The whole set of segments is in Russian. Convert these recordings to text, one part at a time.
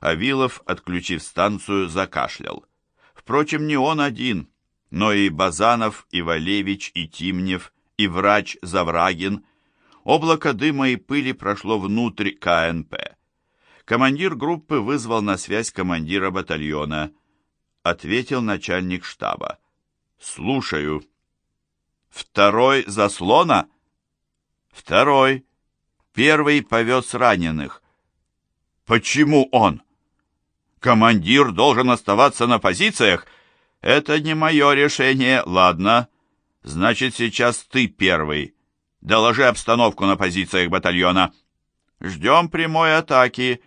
Авилов, отключив станцию, закашлял. Впрочем, не он один, но и Базанов, и Валевич, и Тимнев, и врач Заврагин. Облако дыма и пыли прошло внутрь КНП. Командир группы вызвал на связь командира батальона. Ответил начальник штаба. «Слушаю». «Второй заслона?» «Второй. Первый повез раненых». «Почему он?» «Командир должен оставаться на позициях?» «Это не мое решение, ладно. Значит, сейчас ты первый. Доложи обстановку на позициях батальона». «Ждем прямой атаки»,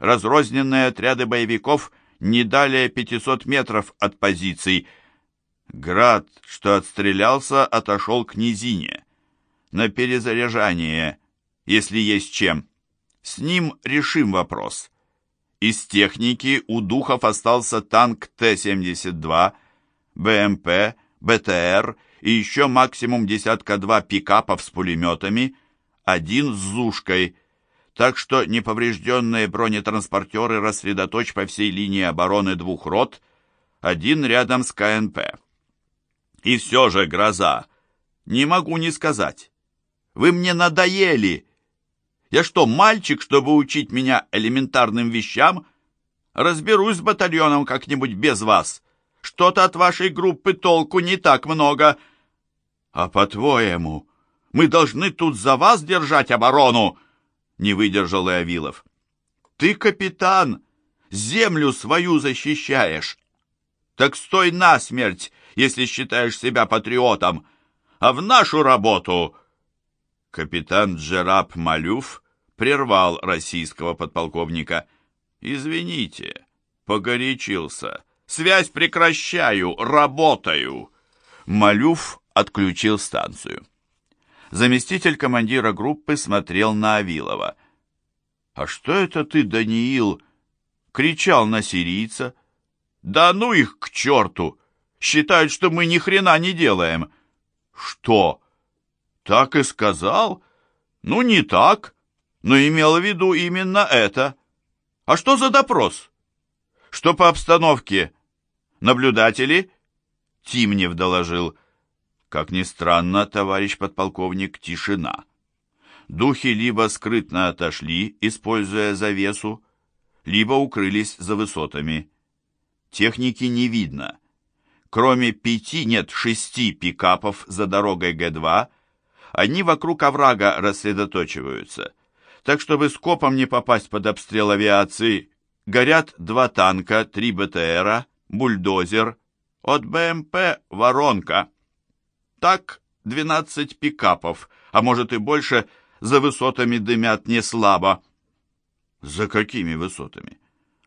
разрозненные отряды боевиков не далее 500 метров от позиций. Град, что отстрелялся, отошел к низине. На перезаряжание, если есть чем. С ним решим вопрос. Из техники у Духов остался танк Т-72, БМП, БТР и еще максимум десятка-два пикапов с пулеметами, один с Зушкой – так что неповрежденные бронетранспортеры рассредоточь по всей линии обороны двух рот, один рядом с КНП. И все же, гроза, не могу не сказать. Вы мне надоели. Я что, мальчик, чтобы учить меня элементарным вещам? Разберусь с батальоном как-нибудь без вас. Что-то от вашей группы толку не так много. А по-твоему, мы должны тут за вас держать оборону? не выдержал и Авилов. «Ты капитан, землю свою защищаешь. Так стой насмерть, если считаешь себя патриотом, а в нашу работу...» Капитан Джераб Малюф прервал российского подполковника. «Извините, погорячился. Связь прекращаю, работаю». Малюф отключил станцию заместитель командира группы смотрел на Авилова. «А что это ты, Даниил?» — кричал на сирийца. «Да ну их к черту! Считают, что мы ни хрена не делаем!» «Что? Так и сказал?» «Ну, не так, но имел в виду именно это. А что за допрос?» «Что по обстановке?» «Наблюдатели?» Тимнев доложил. Как ни странно, товарищ подполковник, тишина. Духи либо скрытно отошли, используя завесу, либо укрылись за высотами. Техники не видно. Кроме пяти, нет, шести пикапов за дорогой Г-2, они вокруг оврага рассредоточиваются. Так, чтобы скопом не попасть под обстрел авиации, горят два танка, три БТРа, бульдозер, от БМП «Воронка». Так 12 пикапов, а может и больше, за высотами дымят не слабо. За какими высотами?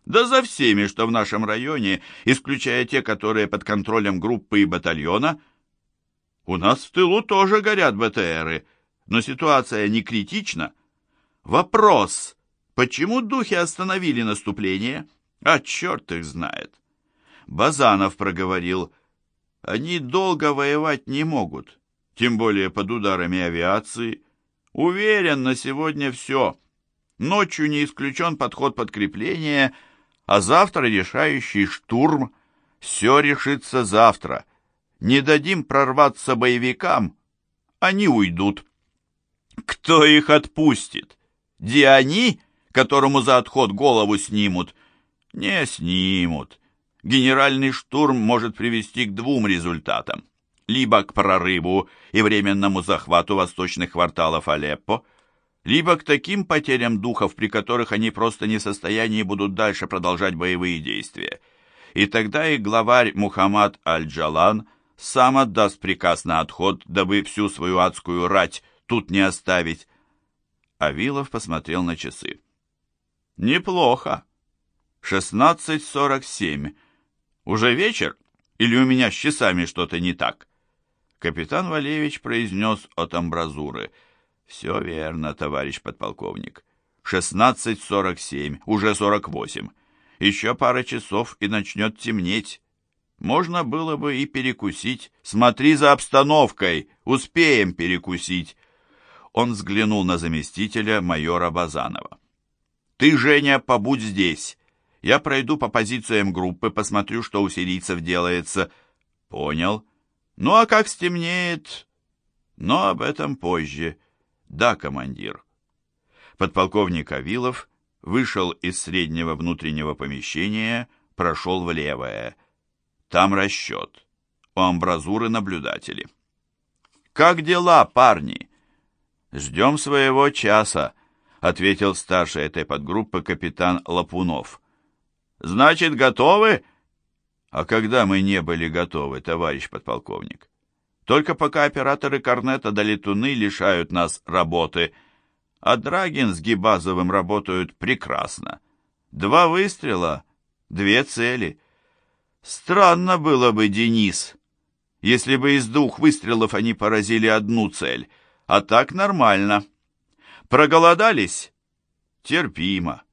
Да за всеми, что в нашем районе, исключая те, которые под контролем группы и батальона. У нас в тылу тоже горят БТРы, но ситуация не критична. Вопрос, почему духи остановили наступление? А черт их знает. Базанов проговорил, они долго воевать не могут, тем более под ударами авиации. Уверен, на сегодня все. Ночью не исключен подход подкрепления, а завтра решающий штурм. Все решится завтра. Не дадим прорваться боевикам, они уйдут. Кто их отпустит? Диани, которому за отход голову снимут? Не снимут генеральный штурм может привести к двум результатам. Либо к прорыву и временному захвату восточных кварталов Алеппо, либо к таким потерям духов, при которых они просто не в состоянии будут дальше продолжать боевые действия. И тогда и главарь Мухаммад Аль-Джалан сам отдаст приказ на отход, дабы всю свою адскую рать тут не оставить. Авилов посмотрел на часы. «Неплохо. Шестнадцать сорок семь. Уже вечер? Или у меня с часами что-то не так?» Капитан Валевич произнес от амбразуры. «Все верно, товарищ подполковник. Шестнадцать сорок семь, уже сорок восемь. Еще пара часов и начнет темнеть. Можно было бы и перекусить. Смотри за обстановкой, успеем перекусить». Он взглянул на заместителя майора Базанова. «Ты, Женя, побудь здесь. Я пройду по позициям группы, посмотрю, что у сирийцев делается. Понял. Ну а как стемнеет? Но об этом позже. Да, командир. Подполковник Авилов вышел из среднего внутреннего помещения, прошел в левое. Там расчет. У амбразуры наблюдатели. «Как дела, парни?» «Ждем своего часа», — ответил старший этой подгруппы капитан Лапунов. «Значит, готовы?» «А когда мы не были готовы, товарищ подполковник? Только пока операторы Корнета до летуны лишают нас работы, а Драгин с Гибазовым работают прекрасно. Два выстрела, две цели. Странно было бы, Денис, если бы из двух выстрелов они поразили одну цель, а так нормально. Проголодались? Терпимо.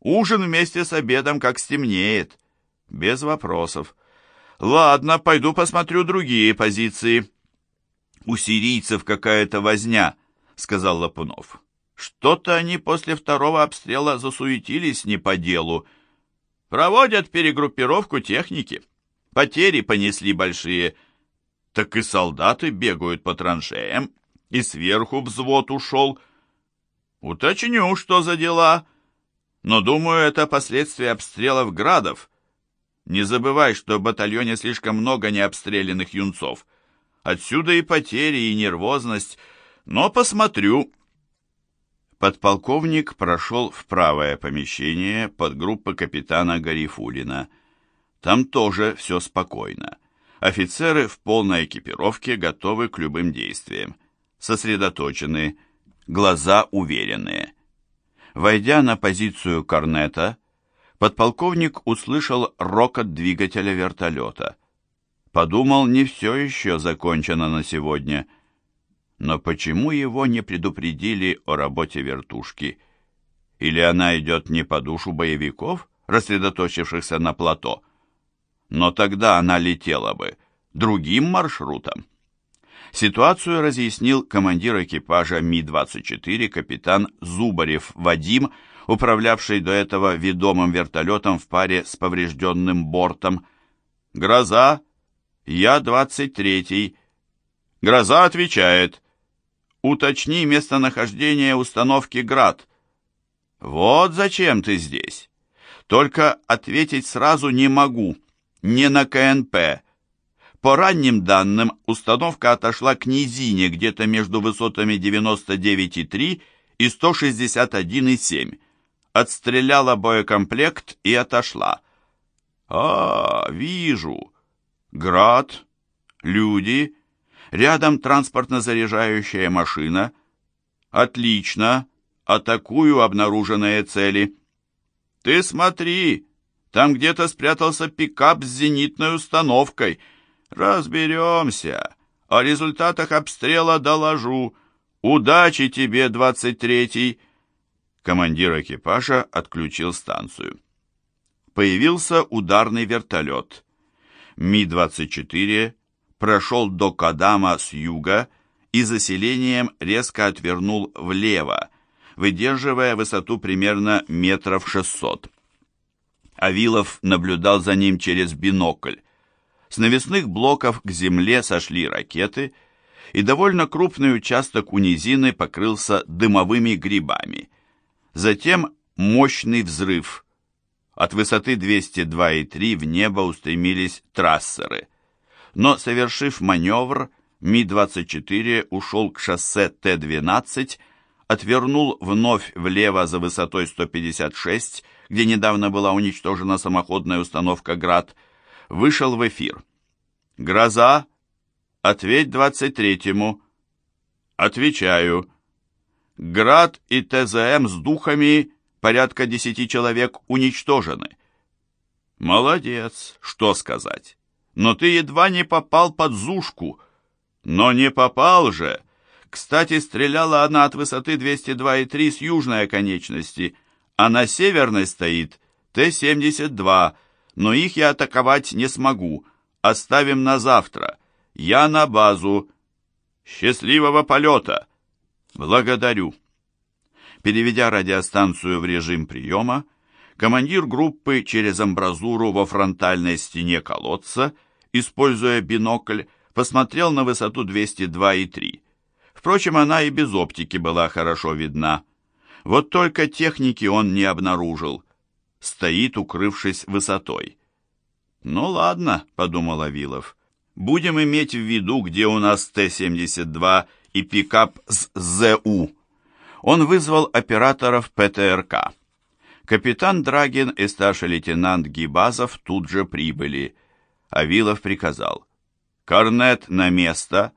Ужин вместе с обедом, как стемнеет. Без вопросов. Ладно, пойду посмотрю другие позиции. У сирийцев какая-то возня, сказал Лапунов. Что-то они после второго обстрела засуетились не по делу. Проводят перегруппировку техники. Потери понесли большие. Так и солдаты бегают по траншеям, и сверху взвод ушел. Уточню, что за дела но думаю, это последствия обстрелов градов. Не забывай, что в батальоне слишком много необстрелянных юнцов. Отсюда и потери, и нервозность. Но посмотрю». Подполковник прошел в правое помещение под группы капитана Гарифулина. Там тоже все спокойно. Офицеры в полной экипировке готовы к любым действиям. Сосредоточены, глаза уверенные. Войдя на позицию корнета, подполковник услышал рокот двигателя вертолета. Подумал, не все еще закончено на сегодня. Но почему его не предупредили о работе вертушки? Или она идет не по душу боевиков, рассредоточившихся на плато? Но тогда она летела бы другим маршрутом. Ситуацию разъяснил командир экипажа Ми-24 капитан Зубарев Вадим, управлявший до этого ведомым вертолетом в паре с поврежденным бортом. «Гроза, Я-23». «Гроза» отвечает. «Уточни местонахождение установки «Град». «Вот зачем ты здесь. Только ответить сразу не могу. Не на КНП. По ранним данным, установка отошла к низине где-то между высотами 99,3 и 161,7. Отстреляла боекомплект и отошла. А, вижу. Град, люди, рядом транспортно-заряжающая машина. Отлично. Атакую обнаруженные цели. Ты смотри, там где-то спрятался пикап с зенитной установкой — «Разберемся. О результатах обстрела доложу. Удачи тебе, двадцать третий!» Командир экипажа отключил станцию. Появился ударный вертолет. Ми-24 прошел до Кадама с юга и заселением резко отвернул влево, выдерживая высоту примерно метров шестьсот. Авилов наблюдал за ним через бинокль. С навесных блоков к земле сошли ракеты, и довольно крупный участок у низины покрылся дымовыми грибами. Затем мощный взрыв. От высоты 202,3 в небо устремились трассеры. Но, совершив маневр, Ми-24 ушел к шоссе Т-12, отвернул вновь влево за высотой 156, где недавно была уничтожена самоходная установка «Град», вышел в эфир. «Гроза? Ответь двадцать третьему». «Отвечаю. Град и ТЗМ с духами, порядка десяти человек, уничтожены». «Молодец, что сказать. Но ты едва не попал под зушку». «Но не попал же!» Кстати, стреляла она от высоты 202,3 с южной оконечности, а на северной стоит Т-72, но их я атаковать не смогу. Оставим на завтра. Я на базу. Счастливого полета! Благодарю. Переведя радиостанцию в режим приема, командир группы через амбразуру во фронтальной стене колодца, используя бинокль, посмотрел на высоту 202,3. Впрочем, она и без оптики была хорошо видна. Вот только техники он не обнаружил. Стоит, укрывшись высотой. «Ну ладно», — подумал Авилов. «Будем иметь в виду, где у нас Т-72 и пикап с ЗУ». Он вызвал операторов ПТРК. Капитан Драгин и старший лейтенант Гибазов тут же прибыли. Авилов приказал. «Корнет на место.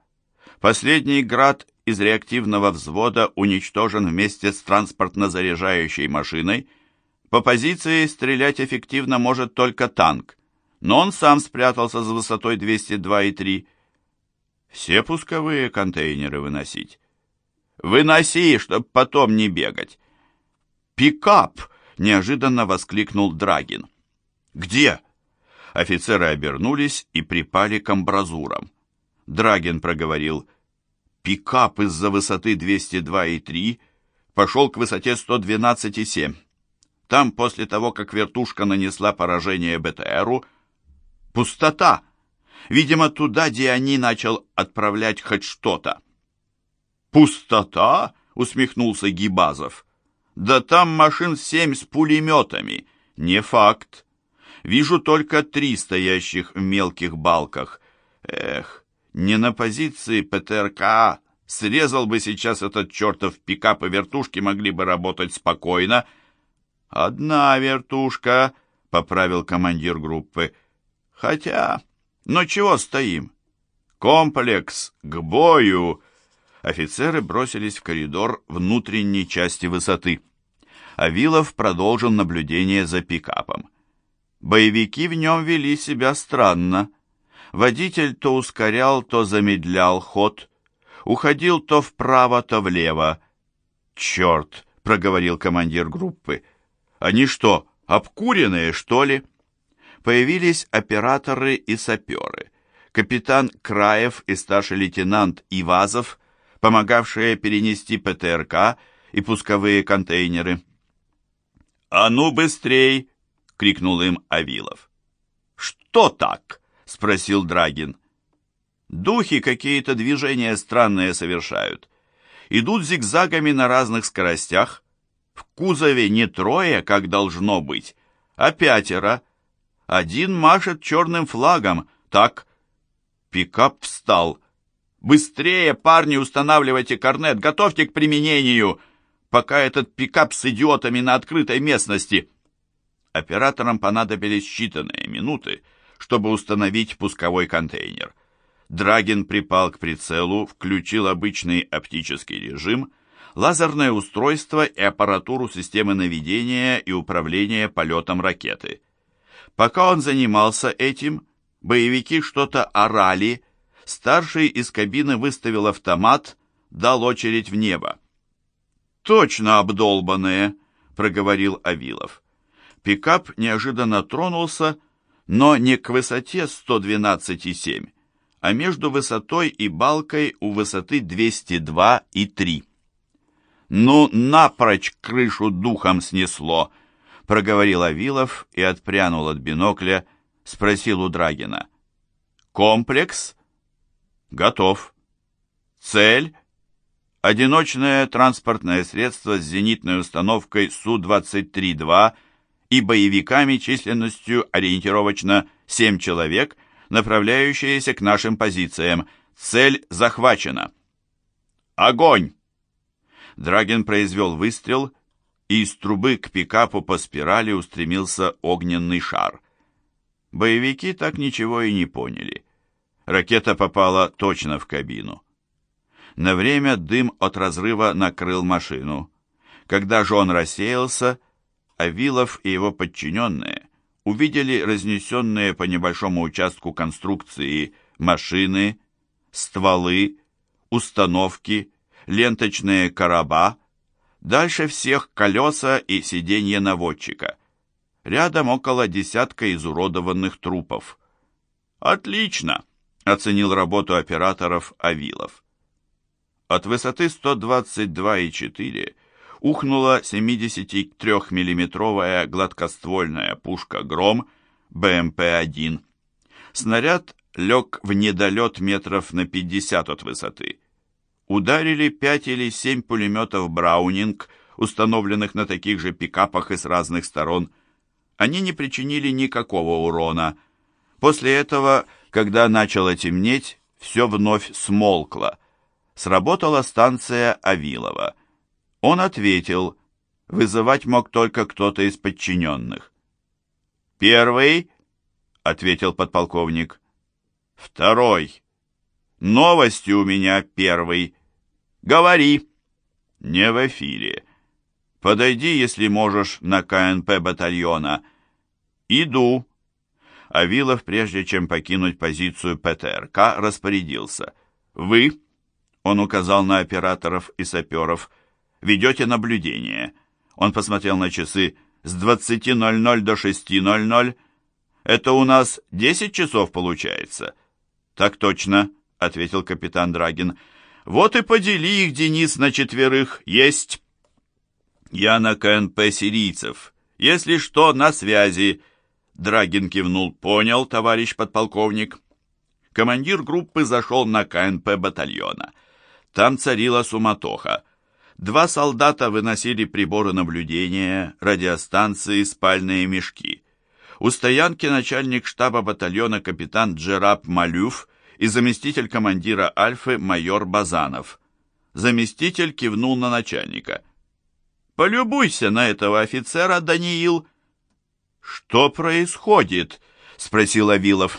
Последний град из реактивного взвода уничтожен вместе с транспортно-заряжающей машиной. По позиции стрелять эффективно может только танк, но он сам спрятался за высотой 202,3. Все пусковые контейнеры выносить. Выноси, чтоб потом не бегать. Пикап! Неожиданно воскликнул Драгин. Где? Офицеры обернулись и припали к амбразурам. Драгин проговорил — Пикап из-за высоты 202,3 пошел к высоте 112,7. Там, после того, как вертушка нанесла поражение БТРу, пустота. Видимо, туда, где они начал отправлять хоть что-то. «Пустота?» — усмехнулся Гибазов. «Да там машин семь с пулеметами. Не факт. Вижу только три стоящих в мелких балках. Эх, не на позиции ПТРК срезал бы сейчас этот чертов пикап, и вертушки могли бы работать спокойно. «Одна вертушка», — поправил командир группы. «Хотя, ну чего стоим? Комплекс к бою!» Офицеры бросились в коридор внутренней части высоты. Авилов продолжил наблюдение за пикапом. Боевики в нем вели себя странно. Водитель то ускорял, то замедлял ход, уходил то вправо, то влево. «Черт!» — проговорил командир группы. «Они что, обкуренные, что ли?» Появились операторы и саперы. Капитан Краев и старший лейтенант Ивазов, помогавшие перенести ПТРК и пусковые контейнеры. «А ну быстрей!» — крикнул им Авилов. «Что так?» — спросил Драгин. «Духи какие-то движения странные совершают. Идут зигзагами на разных скоростях. В кузове не трое, как должно быть, а пятеро. Один машет черным флагом. Так, пикап встал. «Быстрее, парни, устанавливайте корнет, готовьте к применению, пока этот пикап с идиотами на открытой местности». Операторам понадобились считанные минуты, чтобы установить пусковой контейнер. Драгин припал к прицелу, включил обычный оптический режим, лазерное устройство и аппаратуру системы наведения и управления полетом ракеты. Пока он занимался этим, боевики что-то орали, старший из кабины выставил автомат, дал очередь в небо. «Точно обдолбанные!» — проговорил Авилов. Пикап неожиданно тронулся, но не к высоте 112,7, а между высотой и балкой у высоты 202,3. «Ну, напрочь крышу духом снесло!» — проговорил Авилов и отпрянул от бинокля, спросил у Драгина. «Комплекс?» «Готов». «Цель?» «Одиночное транспортное средство с зенитной установкой Су-23-2» и боевиками численностью ориентировочно 7 человек, направляющиеся к нашим позициям. Цель захвачена. Огонь! Драгин произвел выстрел, и из трубы к пикапу по спирали устремился огненный шар. Боевики так ничего и не поняли. Ракета попала точно в кабину. На время дым от разрыва накрыл машину. Когда же он рассеялся, Авилов и его подчиненные увидели разнесенные по небольшому участку конструкции машины, стволы, установки, ленточные короба, дальше всех колеса и сиденья наводчика. Рядом около десятка изуродованных трупов. «Отлично!» — оценил работу операторов Авилов. От высоты 122,4 ухнула 73-миллиметровая гладкоствольная пушка «Гром» БМП-1. Снаряд лег в недолет метров на 50 от высоты. Ударили 5 или 7 пулеметов «Браунинг», установленных на таких же пикапах и с разных сторон. Они не причинили никакого урона. После этого, когда начало темнеть, все вновь смолкло. Сработала станция Авилова. Он ответил, вызывать мог только кто-то из подчиненных. «Первый», — ответил подполковник. «Второй. Новости у меня первый. Говори». «Не в эфире. Подойди, если можешь, на КНП батальона». «Иду». Авилов, прежде чем покинуть позицию ПТРК, распорядился. «Вы», — он указал на операторов и саперов, — «ведете наблюдение». Он посмотрел на часы с 20.00 до 6.00. Это у нас 10 часов получается. «Так точно», — ответил капитан Драгин. «Вот и подели их, Денис, на четверых. Есть». «Я на КНП сирийцев. Если что, на связи». Драгин кивнул. «Понял, товарищ подполковник». Командир группы зашел на КНП батальона. Там царила суматоха. Два солдата выносили приборы наблюдения, радиостанции, спальные мешки. У стоянки начальник штаба батальона капитан Джераб Малюф и заместитель командира Альфы майор Базанов. Заместитель кивнул на начальника. «Полюбуйся на этого офицера, Даниил!» «Что происходит?» — спросил Авилов.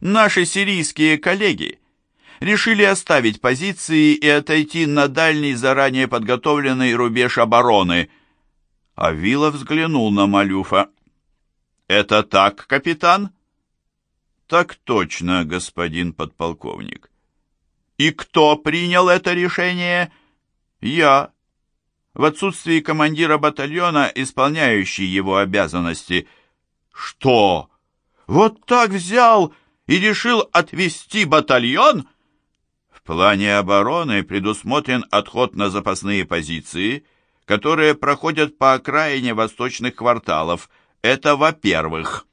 «Наши сирийские коллеги решили оставить позиции и отойти на дальний заранее подготовленный рубеж обороны». Авилов взглянул на Малюфа. «Это так, капитан?» «Так точно, господин подполковник». «И кто принял это решение?» «Я. В отсутствии командира батальона, исполняющий его обязанности». «Что? Вот так взял и решил отвести батальон?» В плане обороны предусмотрен отход на запасные позиции, которые проходят по окраине восточных кварталов – это во-первых.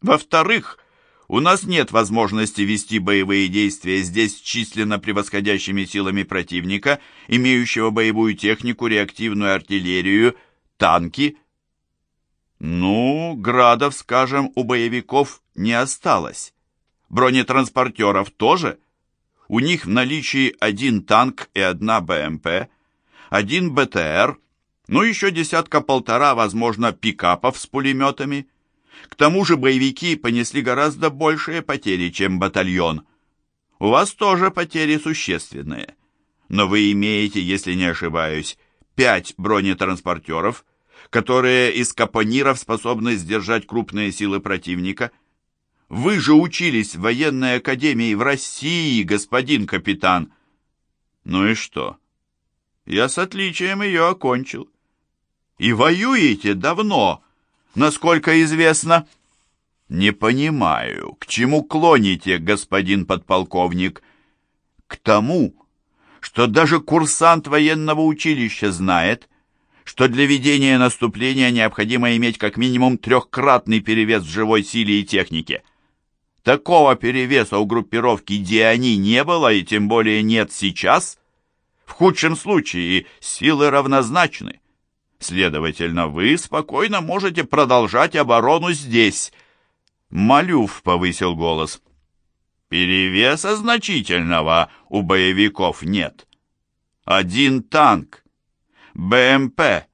Во-вторых, у нас нет возможности вести боевые действия здесь численно превосходящими силами противника, имеющего боевую технику, реактивную артиллерию, танки. Ну, градов, скажем, у боевиков не осталось. Бронетранспортеров тоже. У них в наличии один танк и одна БМП, один БТР, ну еще десятка-полтора, возможно, пикапов с пулеметами. К тому же боевики понесли гораздо большие потери, чем батальон. У вас тоже потери существенные. Но вы имеете, если не ошибаюсь, пять бронетранспортеров, которые из капониров способны сдержать крупные силы противника. Вы же учились в военной академии в России, господин капитан. Ну и что? Я с отличием ее окончил и воюете давно, насколько известно». «Не понимаю, к чему клоните, господин подполковник?» «К тому, что даже курсант военного училища знает, что для ведения наступления необходимо иметь как минимум трехкратный перевес в живой силе и технике. Такого перевеса у группировки Диани не было и тем более нет сейчас. В худшем случае силы равнозначны. Следовательно, вы спокойно можете продолжать оборону здесь. Малюв повысил голос. Перевеса значительного у боевиков нет. Один танк, БМП,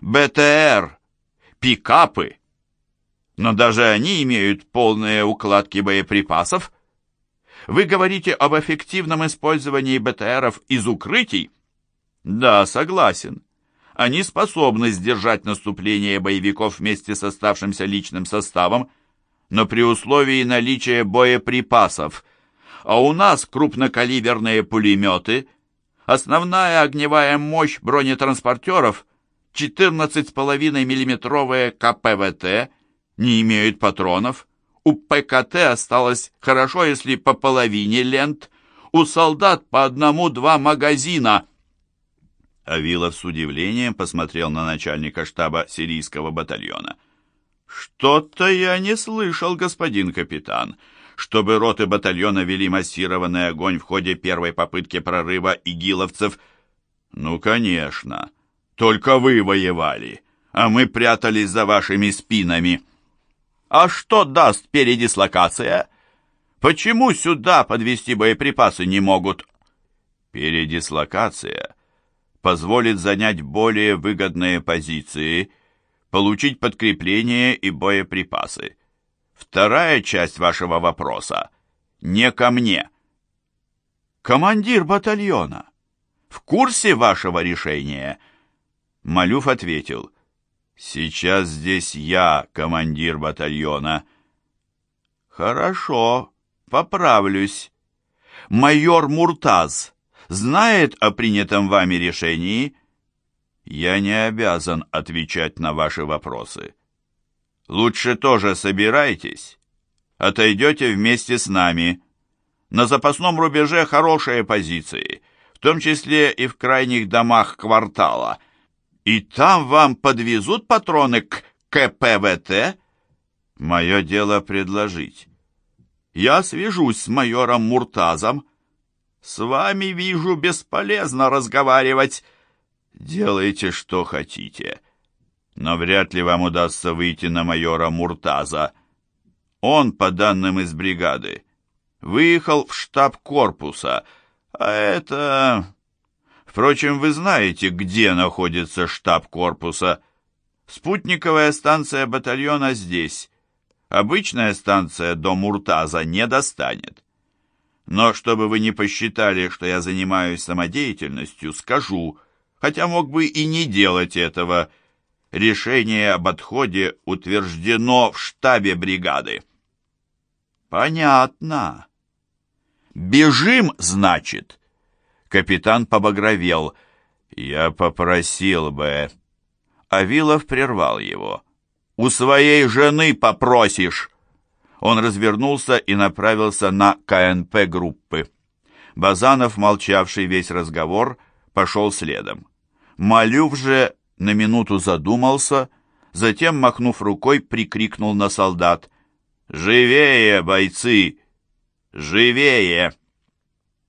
БТР, пикапы. Но даже они имеют полные укладки боеприпасов. Вы говорите об эффективном использовании БТРов из укрытий? Да, согласен они способны сдержать наступление боевиков вместе с оставшимся личным составом, но при условии наличия боеприпасов. А у нас крупнокалиберные пулеметы, основная огневая мощь бронетранспортеров 14,5 миллиметровые КПВТ не имеют патронов, у ПКТ осталось хорошо, если по половине лент, у солдат по одному-два магазина – Авилов с удивлением посмотрел на начальника штаба сирийского батальона. «Что-то я не слышал, господин капитан, чтобы роты батальона вели массированный огонь в ходе первой попытки прорыва игиловцев. Ну, конечно, только вы воевали, а мы прятались за вашими спинами. А что даст передислокация? Почему сюда подвести боеприпасы не могут?» «Передислокация» позволит занять более выгодные позиции, получить подкрепление и боеприпасы. Вторая часть вашего вопроса не ко мне. Командир батальона, в курсе вашего решения? Малюф ответил, сейчас здесь я, командир батальона. Хорошо, поправлюсь. Майор Муртаз знает о принятом вами решении? Я не обязан отвечать на ваши вопросы. Лучше тоже собирайтесь. Отойдете вместе с нами. На запасном рубеже хорошие позиции, в том числе и в крайних домах квартала. И там вам подвезут патроны к КПВТ? Мое дело предложить. Я свяжусь с майором Муртазом, с вами, вижу, бесполезно разговаривать. Делайте, что хотите. Но вряд ли вам удастся выйти на майора Муртаза. Он, по данным из бригады, выехал в штаб корпуса, а это... Впрочем, вы знаете, где находится штаб корпуса. Спутниковая станция батальона здесь. Обычная станция до Муртаза не достанет. Но чтобы вы не посчитали, что я занимаюсь самодеятельностью, скажу, хотя мог бы и не делать этого. Решение об отходе утверждено в штабе бригады. Понятно. Бежим, значит. Капитан побагровел. Я попросил бы. Авилов прервал его. У своей жены попросишь. Он развернулся и направился на КНП группы. Базанов, молчавший весь разговор, пошел следом. Малюв же на минуту задумался, затем, махнув рукой, прикрикнул на солдат. «Живее, бойцы! Живее!»